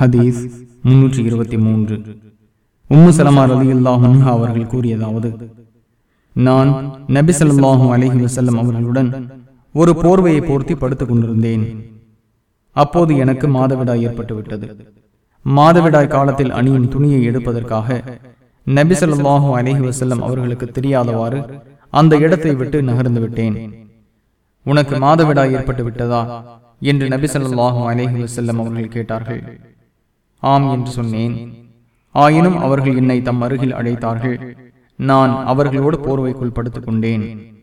ஹதீஸ் முன்னூற்றி இருபத்தி மூன்று. உம்மு சலமா அல்லாஹ் அவர்கள் கூறியதாவது நான் நபி சொல்லாஹு அலஹி வசல்லம் அவர்களுடன் ஒரு போர்வையை போர்த்தி படுத்துக் கொண்டிருந்தேன். அப்போது எனக்கு மாதவிடாய் ஏற்பட்டு விட்டது மாதவிடாய் காலத்தில் அணியின் துணியை எடுப்பதற்காக நபி சொல்லாஹு அலஹி வசல்லம் அவர்களுக்கு தெரியாதவாறு அந்த இடத்தை விட்டு நகர்ந்து விட்டேன். உனக்கு மாதவிடாய் ஏற்பட்டு விட்டதா என்று நபி சொல்லாஹு அலஹி வசல்லம் அவர்கள் கேட்டார்கள். ஆம் என்று சொன்னேன். ஆயினும் அவர்கள் என்னை தம் அருகில் அழைத்தார்கள். நான் அவர்களோடு போர்வைக்குள் படுத்துக் கொண்டேன்